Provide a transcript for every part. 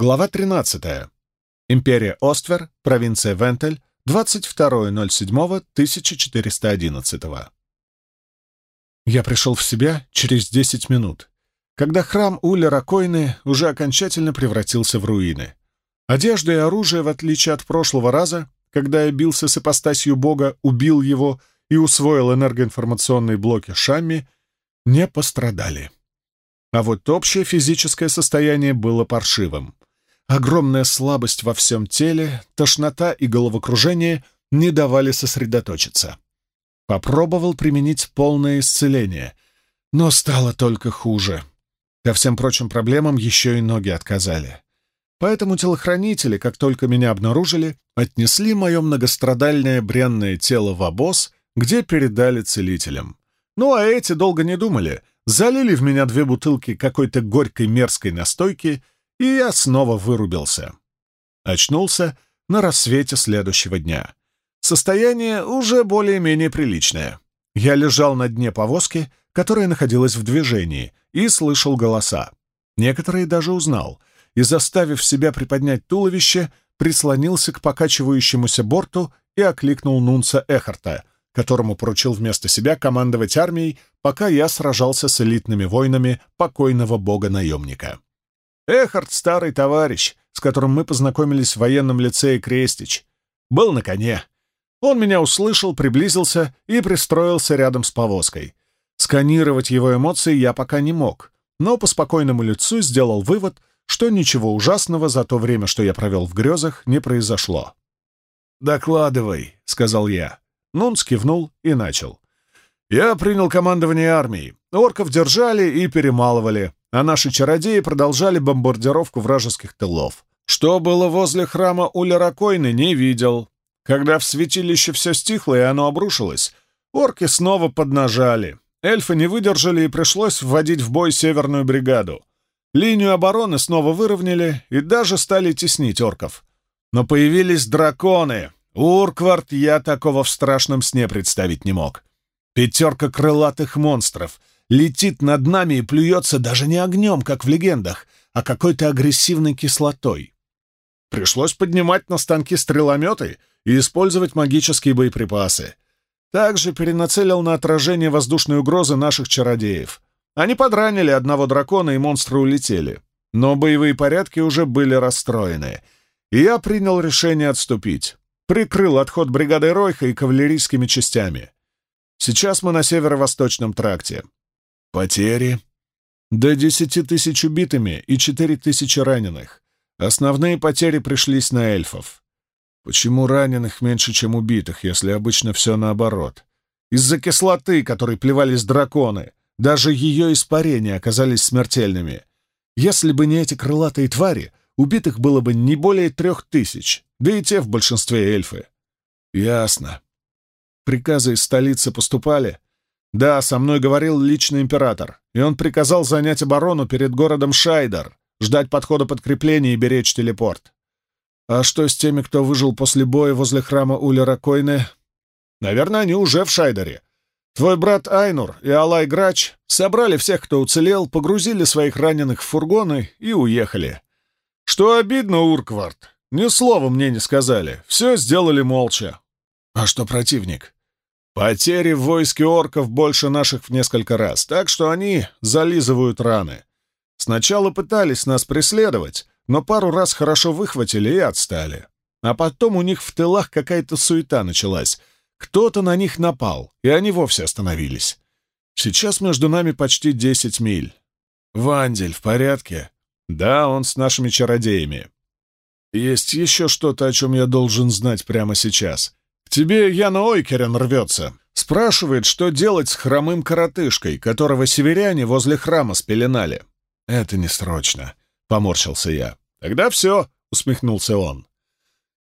Глава 13. Империя Оствер, провинция Вентель, 22.07.1411. Я пришел в себя через 10 минут, когда храм Улера Койны уже окончательно превратился в руины. Одежда и оружие, в отличие от прошлого раза, когда я бился с ипостасью бога, убил его и усвоил энергоинформационные блоки Шамми, не пострадали. А вот общее физическое состояние было паршивым. Огромная слабость во всем теле, тошнота и головокружение не давали сосредоточиться. Попробовал применить полное исцеление, но стало только хуже. Ко всем прочим проблемам еще и ноги отказали. Поэтому телохранители, как только меня обнаружили, отнесли мое многострадальное бренное тело в обоз, где передали целителям. Ну а эти долго не думали, залили в меня две бутылки какой-то горькой мерзкой настойки — и я снова вырубился. Очнулся на рассвете следующего дня. Состояние уже более-менее приличное. Я лежал на дне повозки, которая находилась в движении, и слышал голоса. Некоторые даже узнал, и, заставив себя приподнять туловище, прислонился к покачивающемуся борту и окликнул Нунца Эхарта, которому поручил вместо себя командовать армией, пока я сражался с элитными воинами покойного бога-наемника. Эхард — старый товарищ, с которым мы познакомились в военном лицее Крестич. Был на коне. Он меня услышал, приблизился и пристроился рядом с повозкой. Сканировать его эмоции я пока не мог, но по спокойному лицу сделал вывод, что ничего ужасного за то время, что я провел в грезах, не произошло. «Докладывай», — сказал я. Нун скивнул и начал. «Я принял командование армией. Орков держали и перемалывали а наши чародеи продолжали бомбардировку вражеских тылов. Что было возле храма Улеракойны, не видел. Когда в святилище все стихло и оно обрушилось, орки снова поднажали. Эльфы не выдержали и пришлось вводить в бой северную бригаду. Линию обороны снова выровняли и даже стали теснить орков. Но появились драконы. Урквард я такого в страшном сне представить не мог. Пятерка крылатых монстров — летит над нами и плюется даже не огнем, как в легендах, а какой-то агрессивной кислотой. Пришлось поднимать на станки стрелометы и использовать магические боеприпасы. Также перенацелил на отражение воздушной угрозы наших чародеев. Они подранили одного дракона, и монстры улетели. Но боевые порядки уже были расстроены, и я принял решение отступить. Прикрыл отход бригады Ройха и кавалерийскими частями. Сейчас мы на северо-восточном тракте. Потери? До десяти тысяч убитыми и четыре тысячи раненых. Основные потери пришлись на эльфов. Почему раненых меньше, чем убитых, если обычно все наоборот? Из-за кислоты, которой плевались драконы. Даже ее испарения оказались смертельными. Если бы не эти крылатые твари, убитых было бы не более трех тысяч, да и те в большинстве эльфы. Ясно. Приказы из столицы поступали? Да, со мной говорил личный император, и он приказал занять оборону перед городом Шайдер, ждать подхода подкрепления и беречь телепорт. А что с теми, кто выжил после боя возле храма Улера Койне? Наверное, они уже в Шайдере. Твой брат Айнур и Алай Грач собрали всех, кто уцелел, погрузили своих раненых в фургоны и уехали. Что обидно, Урквард, ни слова мне не сказали, все сделали молча. А что противник? Потери в войске орков больше наших в несколько раз, так что они зализывают раны. Сначала пытались нас преследовать, но пару раз хорошо выхватили и отстали. А потом у них в тылах какая-то суета началась. Кто-то на них напал, и они вовсе остановились. Сейчас между нами почти десять миль. Вандель в порядке? Да, он с нашими чародеями. Есть еще что-то, о чем я должен знать прямо сейчас тебе Яна Ойкерен рвется. Спрашивает, что делать с хромым коротышкой, которого северяне возле храма спеленали. Это не срочно, — поморщился я. Тогда все, — усмехнулся он.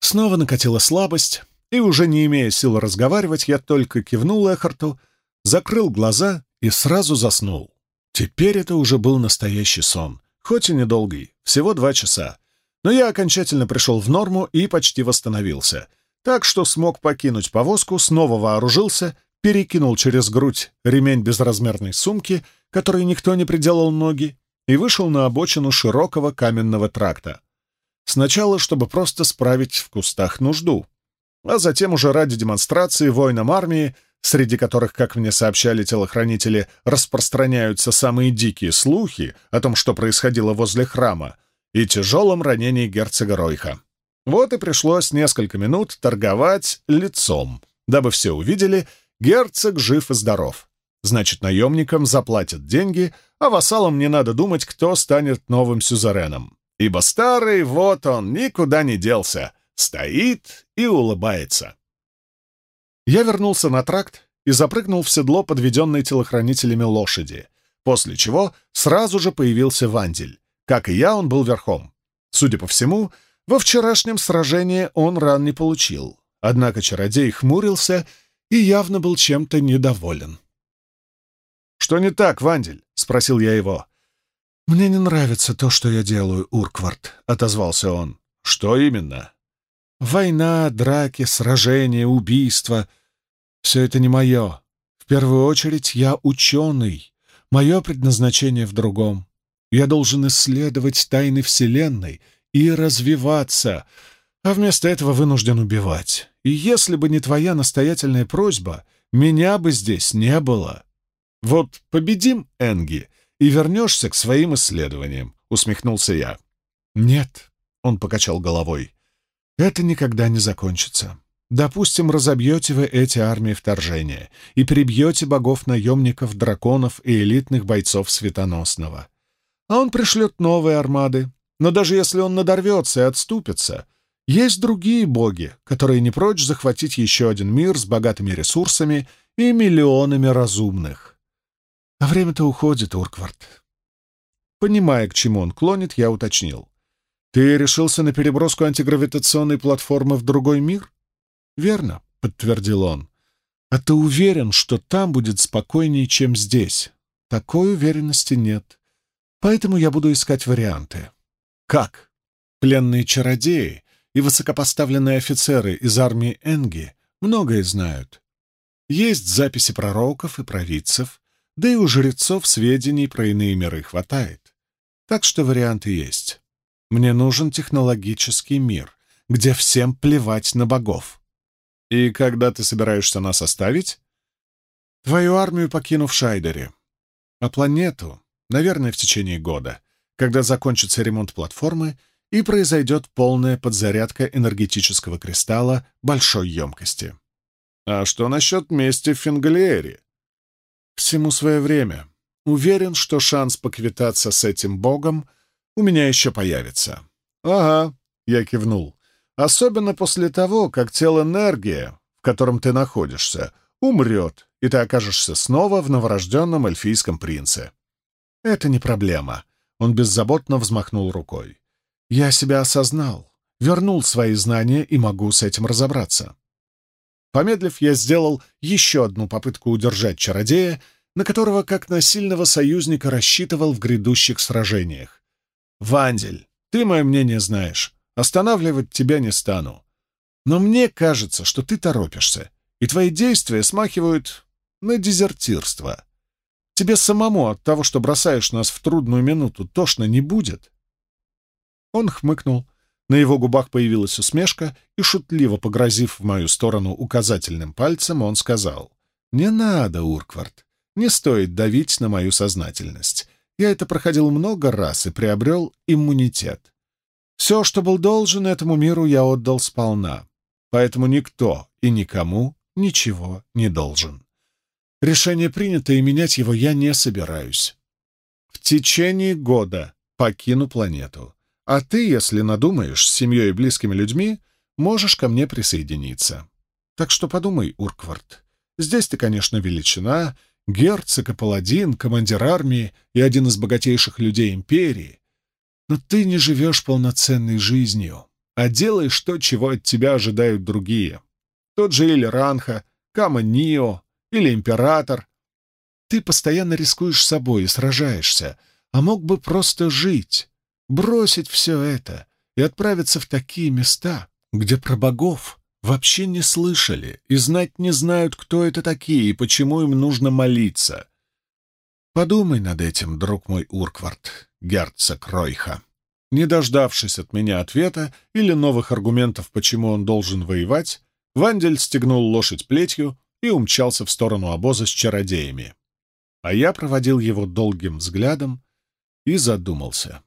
Снова накатила слабость, и, уже не имея сил разговаривать, я только кивнул Эхарту, закрыл глаза и сразу заснул. Теперь это уже был настоящий сон, хоть и недолгий, всего два часа. Но я окончательно пришел в норму и почти восстановился — так что смог покинуть повозку, снова вооружился, перекинул через грудь ремень безразмерной сумки, которой никто не приделал ноги, и вышел на обочину широкого каменного тракта. Сначала, чтобы просто справить в кустах нужду, а затем уже ради демонстрации воинам армии, среди которых, как мне сообщали телохранители, распространяются самые дикие слухи о том, что происходило возле храма, и тяжелом ранении герцога Ройха. Вот и пришлось несколько минут торговать лицом, дабы все увидели, герцог жив и здоров. Значит, наемникам заплатят деньги, а вассалам не надо думать, кто станет новым сюзереном. Ибо старый, вот он, никуда не делся, стоит и улыбается. Я вернулся на тракт и запрыгнул в седло подведенной телохранителями лошади, после чего сразу же появился Вандель. Как и я, он был верхом. Судя по всему, во вчерашнем сражении он ран не получил. Однако чародей хмурился и явно был чем-то недоволен. «Что не так, Вандель?» — спросил я его. «Мне не нравится то, что я делаю, Урквард», — отозвался он. «Что именно?» «Война, драки, сражения, убийства — все это не мое. В первую очередь я ученый. Мое предназначение в другом. Я должен исследовать тайны Вселенной и развиваться, а вместо этого вынужден убивать. И если бы не твоя настоятельная просьба, меня бы здесь не было. Вот победим Энги и вернешься к своим исследованиям, — усмехнулся я. Нет, — он покачал головой, — это никогда не закончится. Допустим, разобьете вы эти армии вторжения и прибьете богов-наемников, драконов и элитных бойцов Светоносного. А он пришлет новые армады. Но даже если он надорвется и отступится, есть другие боги, которые не прочь захватить еще один мир с богатыми ресурсами и миллионами разумных. А время-то уходит, Урквард. Понимая, к чему он клонит, я уточнил. Ты решился на переброску антигравитационной платформы в другой мир? Верно, подтвердил он. А ты уверен, что там будет спокойнее, чем здесь? Такой уверенности нет. Поэтому я буду искать варианты. Как? Пленные чародеи и высокопоставленные офицеры из армии Энги многое знают. Есть записи пророков и провидцев, да и у жрецов сведений про иные миры хватает. Так что варианты есть. Мне нужен технологический мир, где всем плевать на богов. И когда ты собираешься нас оставить? Твою армию покину в Шайдере. А планету, наверное, в течение года, когда закончится ремонт платформы и произойдет полная подзарядка энергетического кристалла большой емкости. А что насчет мести в Фингалиэре? Всему свое время. Уверен, что шанс поквитаться с этим богом у меня еще появится. Ага, я кивнул. Особенно после того, как тело энергия, в котором ты находишься, умрет, и ты окажешься снова в новорожденном эльфийском принце. Это не проблема. Он беззаботно взмахнул рукой. Я себя осознал, вернул свои знания и могу с этим разобраться. Помедлив, я сделал еще одну попытку удержать чародея, на которого, как на сильного союзника, рассчитывал в грядущих сражениях. «Вандель, ты мое мнение знаешь. Останавливать тебя не стану. Но мне кажется, что ты торопишься, и твои действия смахивают на дезертирство. Тебе самому от того, что бросаешь нас в трудную минуту, тошно не будет?» Он хмыкнул, на его губах появилась усмешка, и, шутливо погрозив в мою сторону указательным пальцем, он сказал, «Не надо, Урквард, не стоит давить на мою сознательность. Я это проходил много раз и приобрел иммунитет. Все, что был должен этому миру, я отдал сполна. Поэтому никто и никому ничего не должен. Решение принято, и менять его я не собираюсь. В течение года покину планету. А ты, если надумаешь, с семьей и близкими людьми, можешь ко мне присоединиться. Так что подумай, Урквард. Здесь ты, конечно, величина, герцог и паладин, командир армии и один из богатейших людей империи. Но ты не живешь полноценной жизнью, а делаешь то, чего от тебя ожидают другие. Тот же или Ранха, Кама Нио или Император. Ты постоянно рискуешь собой и сражаешься, а мог бы просто жить, бросить все это и отправиться в такие места, где про богов вообще не слышали и знать не знают, кто это такие и почему им нужно молиться. Подумай над этим, друг мой Урквард, герцог Ройха. Не дождавшись от меня ответа или новых аргументов, почему он должен воевать, Вандель стегнул лошадь плетью и умчался в сторону обоза с чародеями. А я проводил его долгим взглядом и задумался.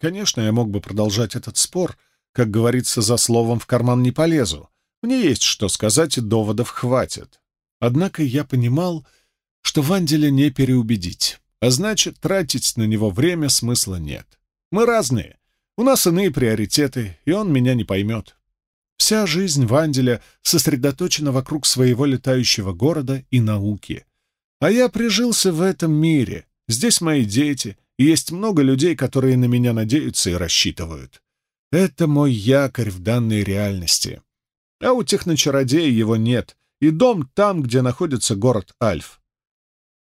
Конечно, я мог бы продолжать этот спор, как говорится, за словом в карман не полезу. Мне есть что сказать, и доводов хватит. Однако я понимал, что Ванделя не переубедить, а значит, тратить на него время смысла нет. Мы разные. У нас иные приоритеты, и он меня не поймет. Вся жизнь Ванделя сосредоточена вокруг своего летающего города и науки. А я прижился в этом мире. Здесь мои дети, и есть много людей, которые на меня надеются и рассчитывают. Это мой якорь в данной реальности. А у техночародея его нет, и дом там, где находится город Альф.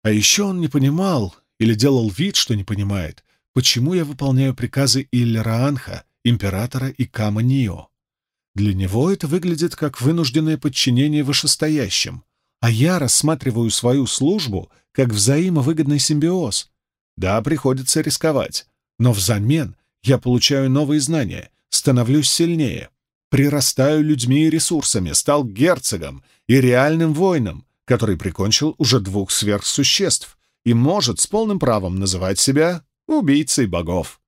А еще он не понимал, или делал вид, что не понимает, почему я выполняю приказы Иллераанха, императора и Кама Нио. Для него это выглядит как вынужденное подчинение вышестоящим, а я рассматриваю свою службу как взаимовыгодный симбиоз. Да, приходится рисковать, но взамен я получаю новые знания, становлюсь сильнее, прирастаю людьми и ресурсами, стал герцогом и реальным воином, который прикончил уже двух сверхсуществ и может с полным правом называть себя убийцей богов.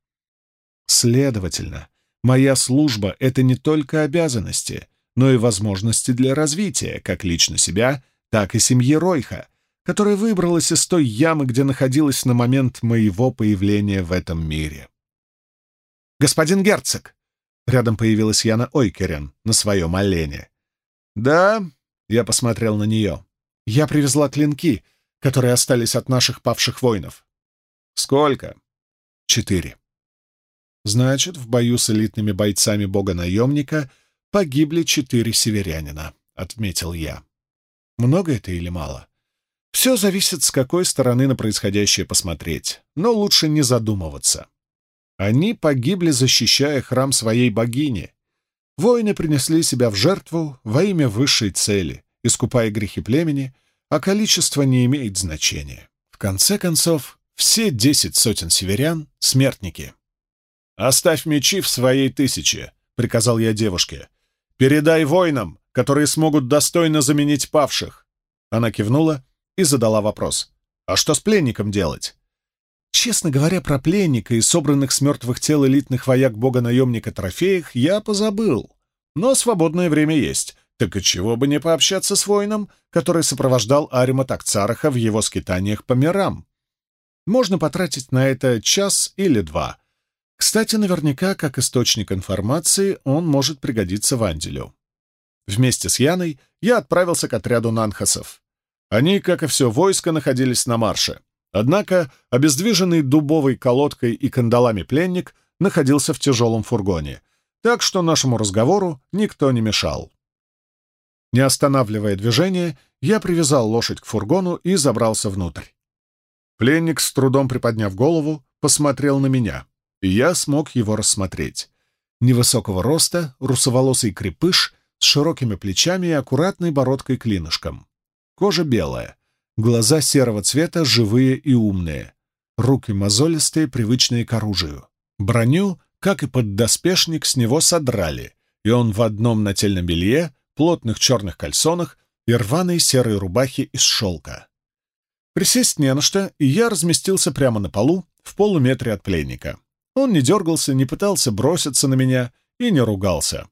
Следовательно, моя служба — это не только обязанности, но и возможности для развития как лично себя, так и семьи Ройха, которая выбралась из той ямы, где находилась на момент моего появления в этом мире. «Господин герцог!» Рядом появилась Яна Ойкерен на своем олене. «Да?» — я посмотрел на нее. «Я привезла клинки, которые остались от наших павших воинов». «Сколько?» «Четыре». «Значит, в бою с элитными бойцами бога-наемника погибли четыре северянина», — отметил я. «Много это или мало?» Все зависит, с какой стороны на происходящее посмотреть, но лучше не задумываться. Они погибли, защищая храм своей богини. Воины принесли себя в жертву во имя высшей цели, искупая грехи племени, а количество не имеет значения. В конце концов, все десять сотен северян — смертники. «Оставь мечи в своей тысяче», — приказал я девушке. «Передай воинам, которые смогут достойно заменить павших». Она кивнула и задала вопрос. «А что с пленником делать?» Честно говоря, про пленника и собранных с мертвых тел элитных вояк бога-наемника трофеях я позабыл. Но свободное время есть, так и чего бы не пообщаться с воином, который сопровождал Арима Такцараха в его скитаниях по мирам. Можно потратить на это час или два. Кстати, наверняка, как источник информации, он может пригодиться Ванделю. Вместе с Яной я отправился к отряду нанхасов. Они, как и все войско, находились на марше — Однако обездвиженный дубовой колодкой и кандалами пленник находился в тяжелом фургоне, так что нашему разговору никто не мешал. Не останавливая движение, я привязал лошадь к фургону и забрался внутрь. Пленник, с трудом приподняв голову, посмотрел на меня, и я смог его рассмотреть. Невысокого роста, русоволосый крепыш с широкими плечами и аккуратной бородкой-клинышком. Кожа белая, Глаза серого цвета, живые и умные. Руки мозолистые, привычные к оружию. Броню, как и поддоспешник, с него содрали, и он в одном нательном белье, плотных черных кальсонах и рваной серой рубахе из шелка. Присесть не на что, и я разместился прямо на полу, в полуметре от пленника. Он не дергался, не пытался броситься на меня и не ругался.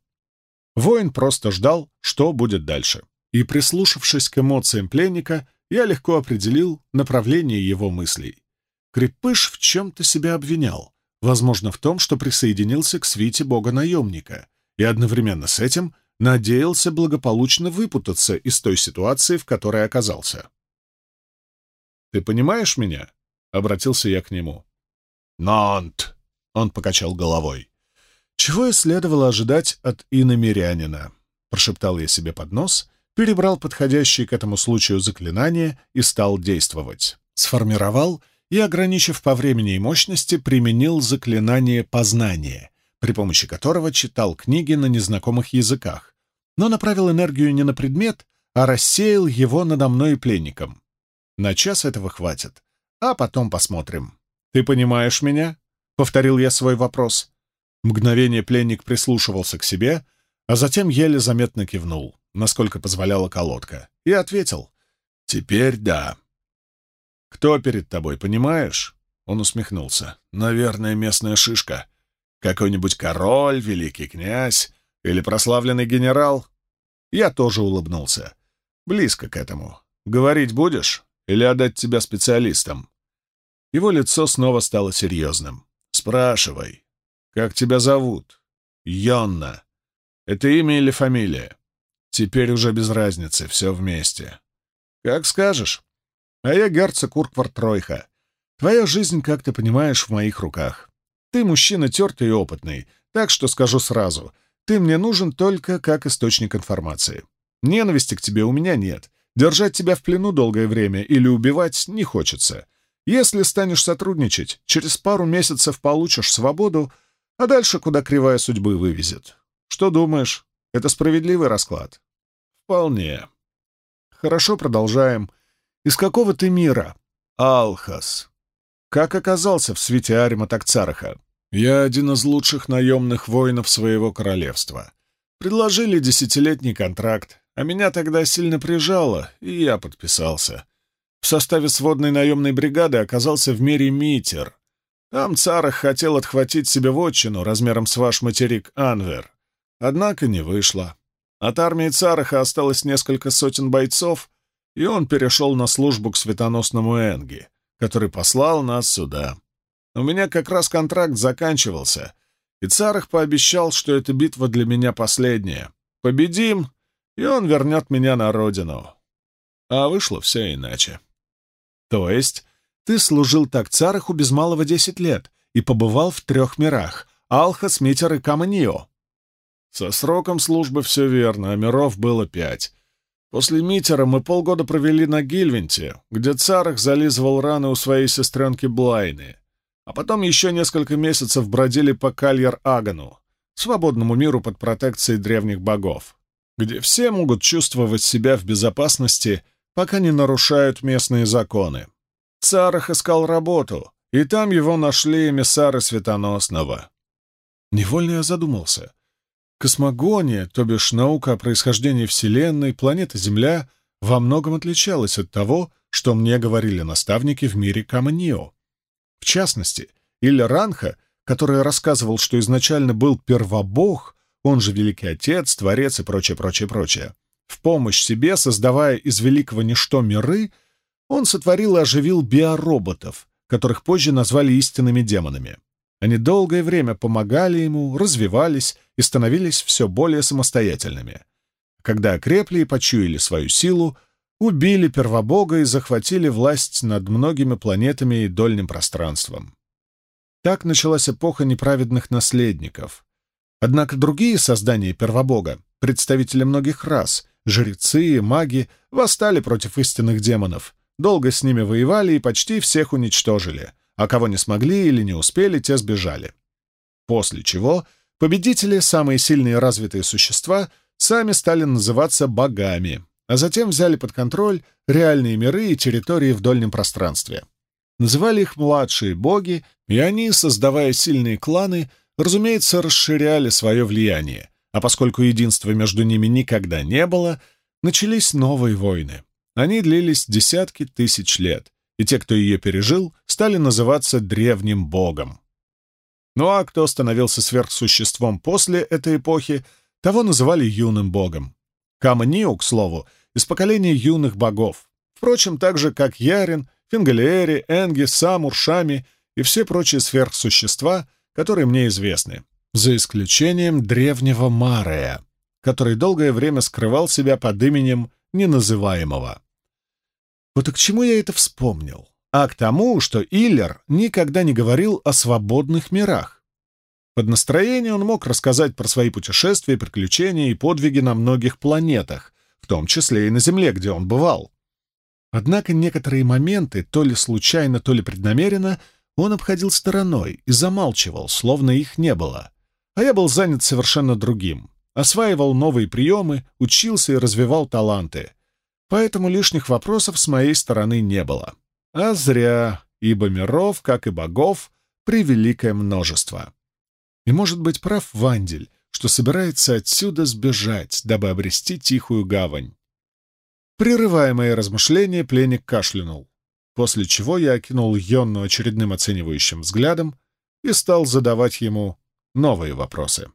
Воин просто ждал, что будет дальше. И, прислушавшись к эмоциям пленника, я легко определил направление его мыслей. Крепыш в чем-то себя обвинял, возможно, в том, что присоединился к свите бога-наемника, и одновременно с этим надеялся благополучно выпутаться из той ситуации, в которой оказался. «Ты понимаешь меня?» — обратился я к нему. «Нант!» — он покачал головой. «Чего и следовало ожидать от иномирянина?» — прошептал я себе под нос перебрал подходящее к этому случаю заклинание и стал действовать. Сформировал и, ограничив по времени и мощности, применил заклинание познания, при помощи которого читал книги на незнакомых языках, но направил энергию не на предмет, а рассеял его надо мной и пленником. На час этого хватит, а потом посмотрим. Ты понимаешь меня? Повторил я свой вопрос. Мгновение пленник прислушивался к себе, а затем еле заметно кивнул, насколько позволяла колодка, и ответил. «Теперь да». «Кто перед тобой, понимаешь?» Он усмехнулся. «Наверное, местная шишка. Какой-нибудь король, великий князь или прославленный генерал?» Я тоже улыбнулся. «Близко к этому. Говорить будешь или отдать тебя специалистам?» Его лицо снова стало серьезным. «Спрашивай. Как тебя зовут?» «Йонна. Это имя или фамилия?» «Теперь уже без разницы, все вместе». «Как скажешь. А я герцог Урквард Тройха. Твоя жизнь, как ты понимаешь, в моих руках. Ты мужчина тертый и опытный, так что скажу сразу, ты мне нужен только как источник информации. Ненависти к тебе у меня нет. Держать тебя в плену долгое время или убивать не хочется. Если станешь сотрудничать, через пару месяцев получишь свободу, а дальше куда кривая судьбы вывезет. Что думаешь, это справедливый расклад? Вполне. Хорошо, продолжаем. Из какого ты мира? Алхас. Как оказался в свете Арима Такцараха? Я один из лучших наемных воинов своего королевства. Предложили десятилетний контракт, а меня тогда сильно прижало, и я подписался. В составе сводной наемной бригады оказался в мире Митер. Там Царах хотел отхватить себе вотчину размером с ваш материк Анвер. Однако не вышло. От армии Цараха осталось несколько сотен бойцов, и он перешел на службу к светоносному Энги, который послал нас сюда. У меня как раз контракт заканчивался, и Царах пообещал, что эта битва для меня последняя. Победим, и он вернет меня на родину. А вышло все иначе. То есть ты служил так Цараху без малого десять лет и побывал в трех мирах — Алхас, Митер и Каманио. Со сроком службы все верно, а миров было пять. После Митера мы полгода провели на Гильвенте, где Царах зализывал раны у своей сестренки Блайны. А потом еще несколько месяцев бродили по Кальяр-Агану, свободному миру под протекцией древних богов, где все могут чувствовать себя в безопасности, пока не нарушают местные законы. Царах искал работу, и там его нашли эмиссары Светоносного. Невольно я задумался. Космогония, то бишь наука о происхождении Вселенной, планеты Земля, во многом отличалась от того, что мне говорили наставники в мире Каманио. В частности, Илья Ранха, который рассказывал, что изначально был первобог, он же Великий Отец, Творец и прочее, прочее, прочее, в помощь себе, создавая из великого ничто миры, он сотворил и оживил биороботов, которых позже назвали истинными демонами. Они долгое время помогали ему, развивались и становились все более самостоятельными. Когда окрепли и почуяли свою силу, убили первобога и захватили власть над многими планетами и дольным пространством. Так началась эпоха неправедных наследников. Однако другие создания первобога, представители многих рас, жрецы маги, восстали против истинных демонов, долго с ними воевали и почти всех уничтожили, а кого не смогли или не успели, те сбежали. После чего победители, самые сильные развитые существа, сами стали называться богами, а затем взяли под контроль реальные миры и территории в дольнем пространстве. Называли их младшие боги, и они, создавая сильные кланы, разумеется, расширяли свое влияние, а поскольку единства между ними никогда не было, начались новые войны. Они длились десятки тысяч лет, и те, кто ее пережил, стали называться древним богом. Ну а кто становился сверхсуществом после этой эпохи, того называли юным богом. Камниу, к слову, из поколения юных богов. Впрочем, так же, как Ярин, Фингалиэри, Энги, Самур, Шами и все прочие сверхсущества, которые мне известны, за исключением древнего Марея, который долгое время скрывал себя под именем неназываемого. Вот и к чему я это вспомнил? А к тому, что Иллер никогда не говорил о свободных мирах. Под настроение он мог рассказать про свои путешествия, приключения и подвиги на многих планетах, в том числе и на Земле, где он бывал. Однако некоторые моменты, то ли случайно, то ли преднамеренно, он обходил стороной и замалчивал, словно их не было. А я был занят совершенно другим. Осваивал новые приемы, учился и развивал таланты поэтому лишних вопросов с моей стороны не было. А зря, ибо миров, как и богов, превеликое множество. И может быть прав Вандель, что собирается отсюда сбежать, дабы обрести тихую гавань. Прерывая мои размышления, пленник кашлянул, после чего я окинул Йонну очередным оценивающим взглядом и стал задавать ему новые вопросы.